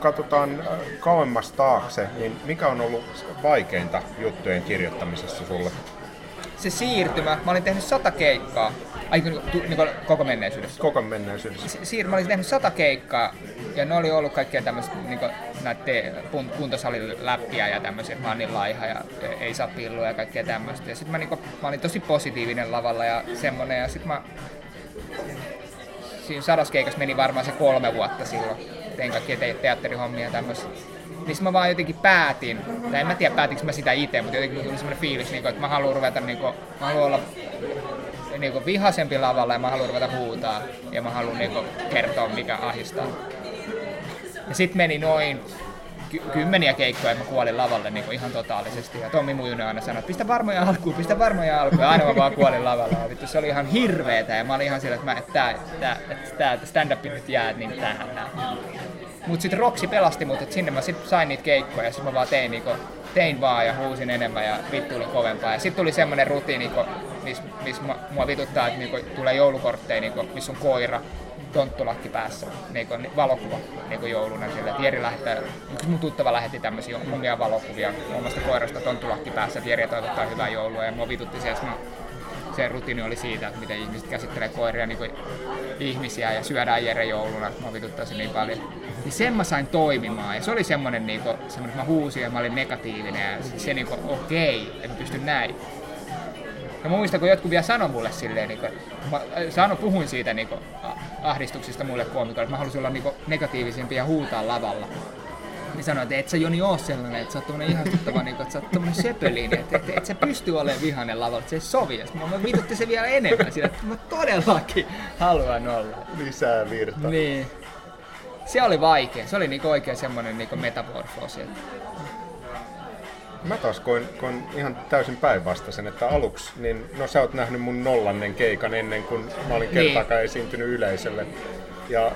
katsotaan kauemmas taakse, niin mikä on ollut vaikeinta juttujen kirjoittamisessa sulle? Se siirtymä. Mä olin tehnyt sata keikkaa. Ai, niin, niin koko menneisyydessä? Koko menneisyydessä. Siir, mä olin tehnyt sata keikkaa ja ne oli ollut kaikkia tämmöistä niin näitä kuntosalin läppiä ja tämmöisiä, että mä oon niin laiha ja ei saa pilluja ja kaikkea tämmöistä. Ja sit mä, niin kuin, mä olin tosi positiivinen lavalla ja semmonen ja sit mä siinä sadaskeikassa meni varmaan se kolme vuotta silloin. Tein kaikkia te- teatterihommia ja tämmöistä. Niin mä vaan jotenkin päätin, tai en mä tiedä päätinkö mä sitä itse, mutta jotenkin tuli semmoinen fiilis, niin kuin, että mä haluan ruveta, niin kuin, mä haluan olla niin kuin vihasempi lavalla ja mä haluan ruveta huutaa ja mä haluan niin kuin, kertoa mikä ahistaa. Ja sitten meni noin ky- kymmeniä keikkoja, että mä kuolin lavalle niin ihan totaalisesti. Ja Tommi Mujunen aina sanoi, että pistä varmoja alkuun, pistä varmoja alkuun. Ja aina mä vaan kuolin lavalle. Ja vittu, se oli ihan hirveetä. Ja mä olin ihan sillä, että, mä, että, tää, tää, että tää stand-up nyt jää niin tähän. Mut sitten Roksi pelasti mut, että sinne mä sit sain niitä keikkoja ja sit mä vaan tein, niinku, tein vaan ja huusin enemmän ja vittu oli kovempaa. Ja sitten tuli semmonen rutiini, missä mis mua vituttaa, että niinku, tulee joulukortteja, niinku, missä on koira tonttulakki päässä, niin kuin, valokuva niin kuin jouluna sille. Tieri lähettää, yksi mun tuttava lähetti tämmöisiä omia valokuvia omasta koirasta tonttulakki päässä, Tieri toivottaa hyvää joulua ja mua vitutti se, mä se rutiini oli siitä, että miten ihmiset käsittelee koiria niin kuin ihmisiä ja syödään Jere jouluna, mä vituttaisin niin paljon. Niin sen mä sain toimimaan ja se oli semmonen, niin kuin, semmonen että mä huusin ja mä olin negatiivinen ja se niin kuin, okei, okay, että mä pystyn näin. Ja muistan, kun jotkut vielä sanoi mulle silleen, niin kuin, mä sano, puhuin siitä niin kuin, ahdistuksista mulle koomikolle, että mä halusin olla niin kuin, negatiivisempi ja huutaa lavalla niin sanoi, että et sä Joni oo sellainen, että sä oot tommonen ihastuttava, niin, että sä oot tommonen söpöliini, että et, et, sä pysty olemaan vihainen lavalla, että se ei sovi. Ja mä vitutti se vielä enemmän sillä, että mä todellakin haluan olla. Lisää virta. Niin. Se oli vaikea. Se oli niinku oikein semmonen niinku metamorfoosi. Mä taas koin, koin ihan täysin päinvastaisen, että aluksi, niin no sä oot nähnyt mun nollannen keikan ennen kuin mä olin kertaakaan niin. esiintynyt yleisölle. Ja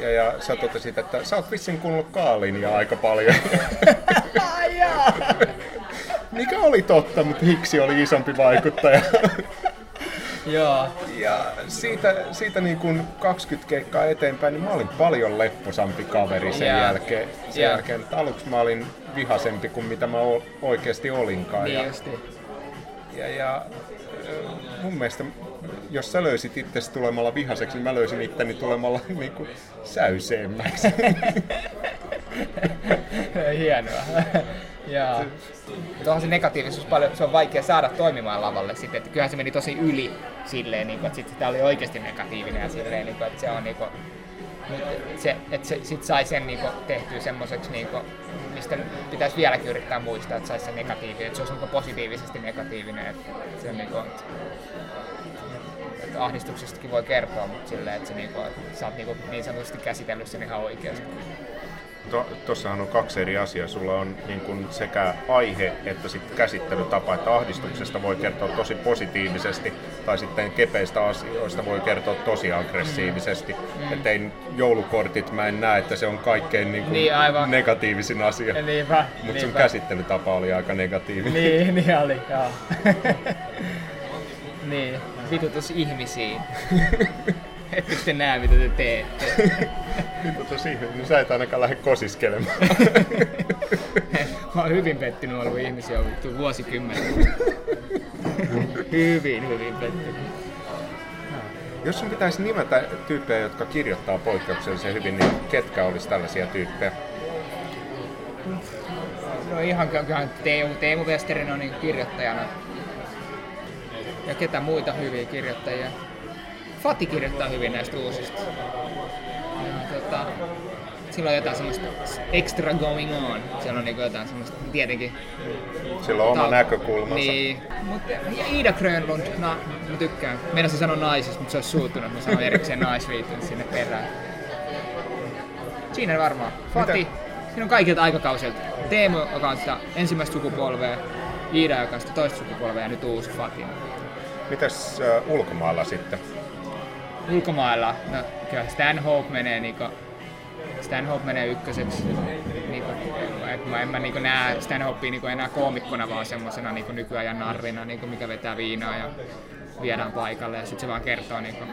ja, ja sä totesit, että sä oot vissiin kuunnellut Kaalinia aika paljon. Mikä oli totta, mutta Hiksi oli isompi vaikuttaja. Joo. Ja siitä, siitä niin kuin 20 keikkaa eteenpäin, niin mä olin paljon lepposampi kaveri sen yeah. jälkeen. Sen yeah. jälkeen että aluksi mä olin vihasempi kuin mitä mä oikeasti olinkaan. Niin ja, ja, ja mun mielestä jos sä löysit itse tulemalla vihaseksi, niin mä löysin itteni tulemalla niin kuin säyseemmäksi. Hienoa. Jaa. Tuohon se negatiivisuus paljon, se on vaikea saada toimimaan lavalle sitten, että kyllähän se meni tosi yli silleen, niin kuin, että sit sitä oli oikeasti negatiivinen ja silleen, niin kuin, että se on niin kuin, se, että se sit sai sen niin kuin, tehtyä semmoiseksi, niin kuin, mistä pitäisi vieläkin yrittää muistaa, että saisi sen negatiivinen, että se olisi niin positiivisesti negatiivinen. Että se on, niin kuin, että ahdistuksestakin voi kertoa, mutta silleen, että, se niinku, että sä oot niinku niin sanotusti käsitellyt sen ihan oikeasti. Tuossahan on kaksi eri asiaa. Sulla on niin kuin sekä aihe että sitten käsittelytapa, että ahdistuksesta voi kertoa tosi positiivisesti tai sitten kepeistä asioista voi kertoa tosi aggressiivisesti. Mm. Että ei joulukortit, mä en näe, että se on kaikkein niin kuin niin, aivan. negatiivisin asia. Mutta sun käsittelytapa oli aika negatiivinen. Niin, niin oli, joo. niin vitutus ihmisiin. Ette te näe, mitä te teette. vitutus ihmisiin, niin sä et ainakaan lähde kosiskelemaan. Mä oon hyvin pettynyt ollut ihmisiä vittu vuosikymmenen. hyvin, hyvin pettynyt. Jos sun pitäisi nimetä tyyppejä, jotka kirjoittaa poikkeuksellisen hyvin, niin ketkä olisi tällaisia tyyppejä? No ihan kyllähän Teemu, Teemu Westerinen on niin kirjoittajana ja ketä muita hyviä kirjoittajia. Fati kirjoittaa hyvin näistä uusista. Ja, tota, sillä on jotain semmoista extra going on. Siellä on niinku jotain semmoista, tietenkin. Sillä on oma ta- näkökulmansa. Niin. Mutta Ida Grönlund, no, mä tykkään. Meidän se sanoo naisista, mutta se olisi suuttunut, mä sanon erikseen naisliittyen sinne perään. Siinä varmaan. Fati, Mitä? siinä on kaikilta aikakausilta. Teemu, joka on sitä ensimmäistä sukupolvea, Iida, joka on sitä toista sukupolvea ja nyt uusi Fati. Mitäs uh, ulkomailla sitten? Ulkomailla? No kyllä Stanhope menee niinku Stanhope menee ykköseksi. Niinku, mä en mä niinku näe Stanhopea niinku enää koomikkona, vaan semmosena niinku nykyajan narrina, niinku, mikä vetää viinaa ja viedään paikalle ja sitten se vaan kertoo, niinku,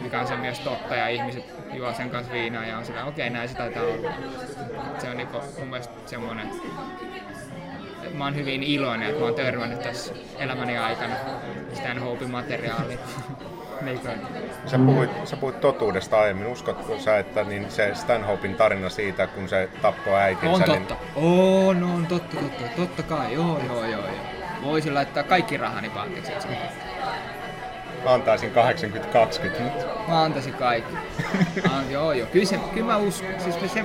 mikä on se myös totta ja ihmiset juo sen kanssa viinaa ja on sillä, okei, okay, näin se taitaa olla. Se on niinku, mun mielestä semmoinen mä oon hyvin iloinen, että mä oon törmännyt tässä elämäni aikana Stanhopein materiaaliin. niin sä, puhuit, sä puhuit totuudesta aiemmin. Uskotko sä, että niin se Stanhopein tarina siitä, kun se tappoi äitinsä? On niin- totta. Niin... On, on totta, totta, totta kai. Joo, joo, joo. joo. Voisin laittaa kaikki rahani pankiksi. Mä antaisin 80-20 nyt. Mä antaisin kaikki. An, joo, joo. Kyllä, se, kyllä mä uskon. Siis se,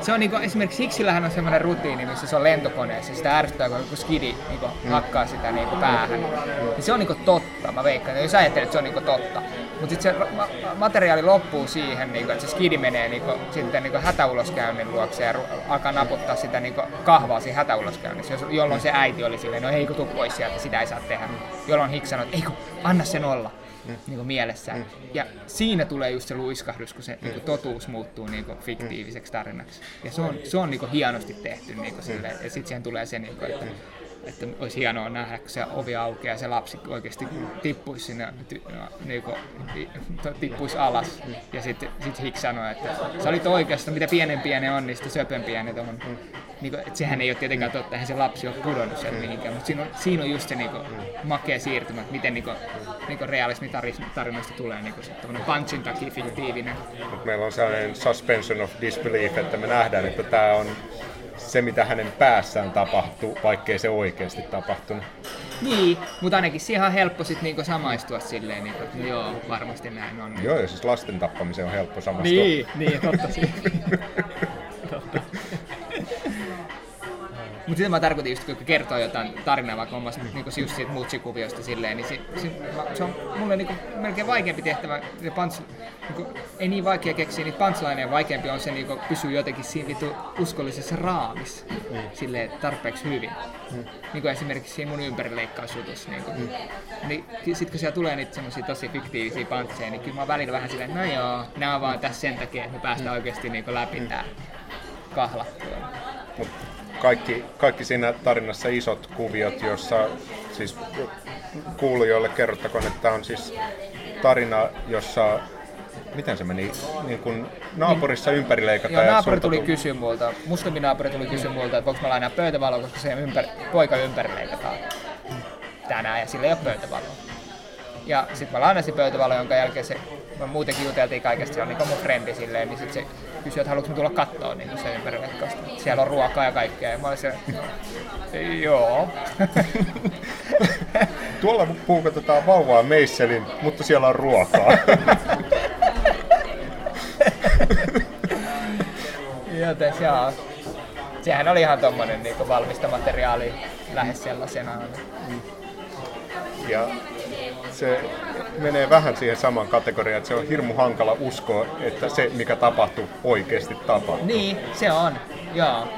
se on niinku, esimerkiksi Hiksillähän on semmoinen rutiini, missä se on lentokoneessa, sitä ärsyttää, kun skidi niinku mm. hakkaa sitä niinku päähän. Niin se on niinku totta, mä veikkaan, jos ajattelet, että se on niinku totta. Mutta sitten se ma- materiaali loppuu siihen, niinku, että se skidi menee niinku, sitten niinku hätäuloskäynnin luokse ja alkaa naputtaa sitä niinku kahvaa siinä hätäuloskäynnissä, jolloin se äiti oli silleen, no hei kun tuu pois sieltä, sitä ei saa tehdä. Jolloin Hik sanoi, että ei kun, anna sen olla mm. niin kuin mielessään. Mm. Ja siinä tulee just se luiskahdus, kun se mm. niin kuin totuus muuttuu niin kuin fiktiiviseksi tarinaksi. Ja se on, se on niin kuin hienosti tehty. Niin kuin mm. sille, ja sitten siihen tulee se, niin kuin, että että olisi hienoa nähdä, kun se ovi aukeaa ja se lapsi oikeasti tippuisi sinne, niin kuin, tippuisi alas. Ja sitten sit Hicks sanoi, että sä olit oikeassa, mitä pienempiä ne on, niin sitä söpömpiä ne on. Niin kuin, että sehän ei ole tietenkään totta, eihän se lapsi ole pudonnut sen mihinkään, mutta siinä on, siinä on just se niin kuin, makea siirtymä, että miten niin kuin, niin kuin realismitarinoista tulee niin kuin, punchin takia fiktiivinen. Meillä on sellainen suspension of disbelief, että me nähdään, että tämä on se, mitä hänen päässään tapahtuu, vaikkei se oikeasti tapahtunut. Niin, mutta ainakin siihen on helppo sit niinku samaistua silleen, niinku, että joo, varmasti näin on. Joo, ja siis lasten tappamiseen on helppo samaistua. Niin, niin, totta. totta. Mutta sitä mä tarkoitin just, kun kertoo jotain tarinaa vaikka omasta mm. niinku, just siitä mutsikuviosta silleen, niin se, se, se on mulle niinku, melkein vaikeampi tehtävä. Se pants, niinku, ei niin vaikea keksiä niitä punchlineja, vaikeampi on se niinku, pysyä jotenkin siinä vitu uskollisessa raamissa mm. silleen, tarpeeksi hyvin. Mm. Niin kuin esimerkiksi siinä mun ympärileikkausjutussa. Niin, mm. niin sitten kun siellä tulee niitä semmoisia tosi fiktiivisiä pantseja, niin kyllä mä välillä vähän silleen, no joo, nämä on vaan tässä sen takia, että me päästään mm. oikeasti niinku, läpi tää kahlattua kaikki, kaikki siinä tarinassa isot kuviot, jossa siis kuulijoille kerrottakoon, että tämä on siis tarina, jossa miten se meni, niin kun naapurissa niin, ympärileikataan. Joo, naapuri tuli kysyä multa, muslimi-naapuri tuli kysyä multa, että voinko mä lainaa pöytävaloa, koska se ympäri, poika ympärileikataan tänään ja sillä ei ole pöytävaloa. Ja sitten mä lainasin pöytävalo, jonka jälkeen se, me muutenkin juteltiin kaikesta, se on niin mun frendi silleen, niin sit se kysyi, että haluatko tulla katsoa niin se ympärileikkausta. Siellä on ruokaa ja kaikkea. Ja mä olin se, joo. Tuolla puukotetaan vauvaa meisselin, mutta siellä on ruokaa. Joten joo. Sehän oli ihan tommonen niin valmista materiaali lähes sellaisena. Ja se menee vähän siihen samaan kategoriaan, että se on hirmu hankala uskoa, että se mikä tapahtuu oikeasti tapahtuu. Niin, se on, joo.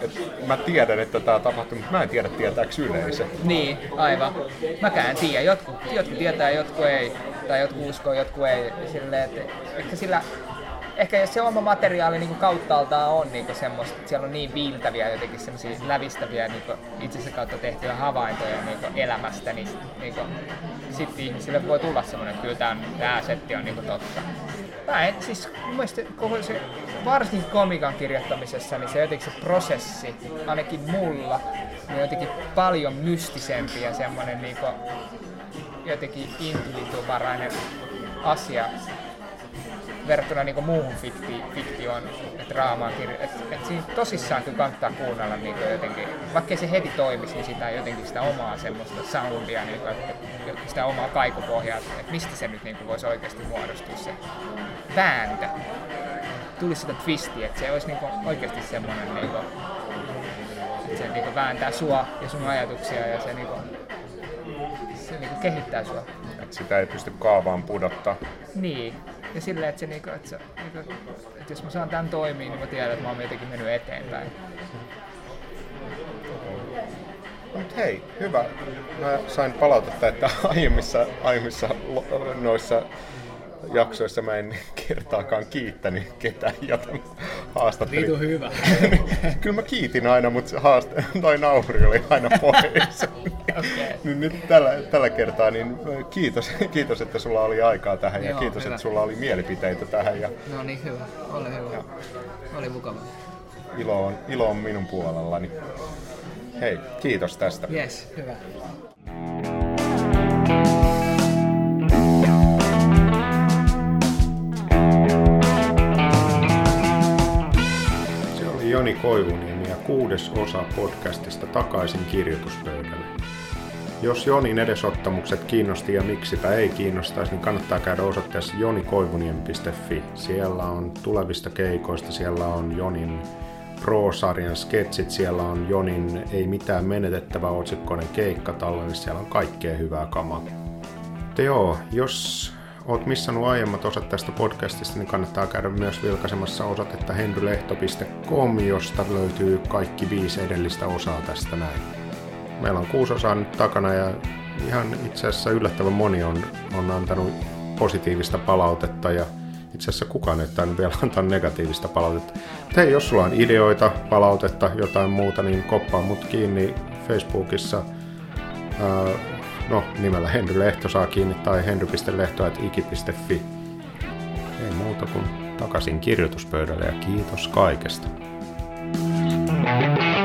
Et mä tiedän, että tämä tapahtuu, mutta mä en tiedä, tietääkö yleisö. Niin, aivan. Mäkään en tiedä. Jotkut, jotkut tietää, jotkut ei. Tai jotkut uskoo, jotkut ei. Silleen, että ehkä sillä ehkä jos se oma materiaali niin kauttaaltaan on niin semmoista, siellä on niin viiltäviä jotenkin semmoisia lävistäviä niin itsensä kautta tehtyjä havaintoja niin elämästä, niin, niin sitten ihmisille voi tulla semmoinen, että kyllä tämä, tämä setti on niin totta. Mä en, siis mun koko se, varsinkin komikan kirjoittamisessa, niin se jotenkin se prosessi, ainakin mulla, niin jotenkin paljon mystisempi ja semmoinen niin jotenkin intuitivarainen asia verrattuna niin muuhun fikti, fiktioon ja draamaan. Et, et siinä tosissaan kyllä kannattaa kuunnella niin jotenkin, vaikka se heti toimisi, niin sitä jotenkin sitä omaa semmoista soundia, niin kuin, sitä omaa kaikupohjaa, että mistä se nyt niin kuin, voisi oikeasti muodostua se vääntö. Tulisi sitä twistiä, että se olisi niin kuin, oikeasti semmoinen, niin kuin, että se niin kuin, vääntää sua ja sun ajatuksia ja se, niin kuin, se niin kuin, kehittää sua. Että sitä ei pysty kaavaan pudottaa. Niin, ja silleen, että, se, niinku, että, se, niinku, että jos mä saan tämän toimiin, niin mä tiedän, että mä oon jotenkin mennyt eteenpäin. Mut hei, hyvä. Mä sain palautetta, että aiemmissa, aiemmissa noissa jaksoissa mä en kertaakaan kiittänyt ketään, jota haastattelin. Vitu hyvä. Kyllä mä kiitin aina, mutta haast... toi nauri oli aina pois. okay. Niin nyt tällä, tällä kertaa niin kiitos, kiitos, että sulla oli aikaa tähän ja Joo, kiitos, hyvä. että sulla oli mielipiteitä tähän. Ja... No niin, hyvä. Ole hyvä. Ja... Oli mukava. Ilo on, ilo on minun puolellani. Hei, kiitos tästä. Yes, hyvä. Joni Koivuniemi ja kuudes osa podcastista takaisin kirjoituspöydälle. Jos Jonin edesottamukset kiinnosti ja miksipä ei kiinnostaisi, niin kannattaa käydä osoitteessa jonikoivunien.fi. Siellä on tulevista keikoista, siellä on Jonin Pro-sarjan sketsit, siellä on Jonin Ei mitään menetettävää otsikkoinen keikkatallenne, siellä on kaikkea hyvää kamaa. Mutta joo, jos oot missannut aiemmat osat tästä podcastista, niin kannattaa käydä myös vilkaisemassa osatetta henrylehto.com, josta löytyy kaikki viisi edellistä osaa tästä näin. Meillä on kuusi osaa nyt takana ja ihan itse asiassa yllättävän moni on, on antanut positiivista palautetta ja itse asiassa kukaan ei tainnut vielä antaa negatiivista palautetta. Mutta hei, jos sulla on ideoita, palautetta, jotain muuta, niin koppaa mut kiinni Facebookissa. No, nimellä Henry Lehto saa kiinni tai henry.lehto.iki.fi. Ei muuta kuin takaisin kirjoituspöydälle ja kiitos kaikesta. thank you